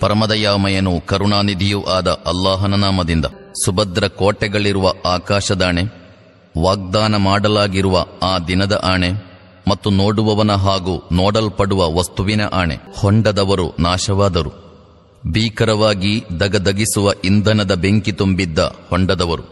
ಪರಮದಯಾಮಯನು ಕರುಣಾನಿಧಿಯೂ ಆದ ಅಲ್ಲಾಹನ ನಾಮದಿಂದ ಸುಭದ್ರ ಕೋಟೆಗಳಿರುವ ಆಕಾಶದಾಣೆ, ವಾಗ್ದಾನ ಮಾಡಲಾಗಿರುವ ಆ ದಿನದ ಆಣೆ ಮತ್ತು ನೋಡುವವನ ಹಾಗೂ ನೋಡಲ್ಪಡುವ ವಸ್ತುವಿನ ಆಣೆ. ಹೊಂಡದವರು ನಾಶವಾದರು. ಭೀಕರವಾಗಿ ದಗದಗಿಸುವ ಇಂಧನದ ಬೆಂಕಿ ತುಂಬಿದ್ದ ಹೊಂಡದವರು.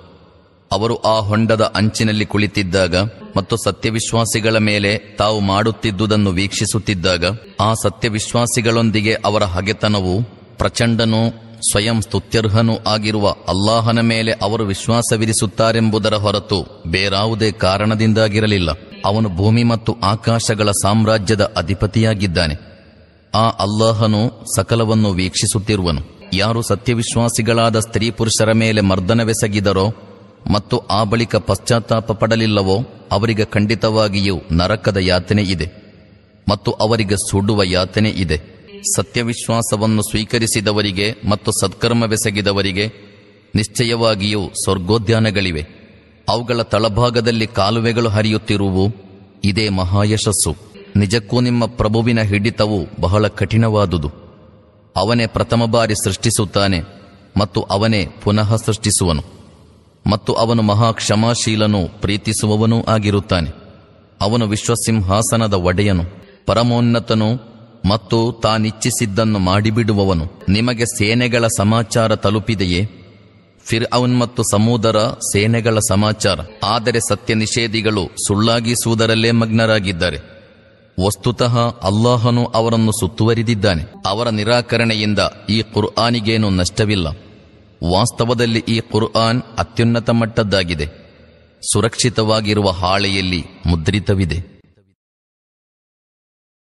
ಅವರು ಆ ಹೊಂಡದ ಅಂಚಿನಲ್ಲಿ ಕುಳಿತಿದ್ದಾಗ ಮತ್ತು ಸತ್ಯವಿಶ್ವಾಸಿಗಳ ಮೇಲೆ ತಾವು ಮಾಡುತ್ತಿದ್ದುದನ್ನು ವೀಕ್ಷಿಸುತ್ತಿದ್ದಾಗ, ಆ ಸತ್ಯವಿಶ್ವಾಸಿಗಳೊಂದಿಗೆ ಅವರ ಹಗೆತನವು ಪ್ರಚಂಡನೂ ಸ್ವಯಂ ಸ್ತುತ್ಯರ್ಹನೂ ಆಗಿರುವ ಅಲ್ಲಾಹನ ಮೇಲೆ ಅವರು ವಿಶ್ವಾಸವಿರಿಸುತ್ತಾರೆಂಬುದರ ಹೊರತು ಬೇರಾವುದೇ ಕಾರಣದಿಂದಾಗಿರಲಿಲ್ಲ. ಅವನು ಭೂಮಿ ಮತ್ತು ಆಕಾಶಗಳ ಸಾಮ್ರಾಜ್ಯದ ಅಧಿಪತಿಯಾಗಿದ್ದಾನೆ. ಆ ಅಲ್ಲಾಹನು ಸಕಲವನ್ನು ವೀಕ್ಷಿಸುತ್ತಿರುವನು. ಯಾರು ಸತ್ಯವಿಶ್ವಾಸಿಗಳಾದ ಸ್ತ್ರೀ ಪುರುಷರ ಮೇಲೆ ಮರ್ದನವೆಸಗಿದರೋ ಮತ್ತು ಆ ಬಳಿಕ ಪಶ್ಚಾತ್ತಾಪ ಪಡಲಿಲ್ಲವೋ ಅವರಿಗೆ ಖಂಡಿತವಾಗಿಯೂ ನರಕದ ಯಾತನೆ ಇದೆ ಮತ್ತು ಅವರಿಗೆ ಸುಡುವ ಯಾತನೆ ಇದೆ. ಸತ್ಯವಿಶ್ವಾಸವನ್ನು ಸ್ವೀಕರಿಸಿದವರಿಗೆ ಮತ್ತು ಸತ್ಕರ್ಮವೆಸಗಿದವರಿಗೆ ನಿಶ್ಚಯವಾಗಿಯೂ ಸ್ವರ್ಗೋದ್ಯಾನಗಳಿವೆ. ಅವುಗಳ ತಳಭಾಗದಲ್ಲಿ ಕಾಲುವೆಗಳು ಹರಿಯುತ್ತಿರುವು ಇದೇ ಮಹಾಯಶಸ್ಸು. ನಿಜಕ್ಕೂ ನಿಮ್ಮ ಪ್ರಭುವಿನ ಹಿಡಿತವು ಬಹಳ ಕಠಿಣವಾದುದು. ಅವನೇ ಪ್ರಥಮ ಬಾರಿ ಸೃಷ್ಟಿಸುತ್ತಾನೆ ಮತ್ತು ಅವನೇ ಪುನಃ ಸೃಷ್ಟಿಸುವನು. ಮತ್ತು ಅವನು ಮಹಾ ಕ್ಷಮಾಶೀಲನೂ ಪ್ರೀತಿಸುವವನೂ ಆಗಿರುತ್ತಾನೆ. ಅವನು ವಿಶ್ವಸಿಂಹಾಸನದ ಒಡೆಯನು, ಪರಮೋನ್ನತನು ಮತ್ತು ತಾನಿಚ್ಛಿಸಿದ್ದನ್ನು ಮಾಡಿಬಿಡುವವನು. ನಿಮಗೆ ಸೇನೆಗಳ ಸಮಾಚಾರ ತಲುಪಿದೆಯೇ? ಫಿರ್ ಅವನ್ ಮತ್ತು ಸಮೂದರ ಸೇನೆಗಳ ಸಮಾಚಾರ. ಆದರೆ ಸತ್ಯ ನಿಷೇಧಿಗಳು ಸುಳ್ಳಾಗಿಸುವುದರಲ್ಲೇ ಮಗ್ನರಾಗಿದ್ದಾರೆ. ವಸ್ತುತಃ ಅಲ್ಲಾಹನು ಅವರನ್ನು ಸುತ್ತುವರಿದಿದ್ದಾನೆ. ಅವರ ನಿರಾಕರಣೆಯಿಂದ ಈ ಕುರ್ಆನಿಗೇನು ನಷ್ಟವಿಲ್ಲ. ವಾಸ್ತವದಲ್ಲಿ ಈ ಕುರ್ಆನ್ ಅತ್ಯುನ್ನತ ಮಟ್ಟದ್ದಾಗಿದೆ. ಸುರಕ್ಷಿತವಾಗಿರುವ ಹಾಳೆಯಲ್ಲಿ ಮುದ್ರಿತವಿದೆ.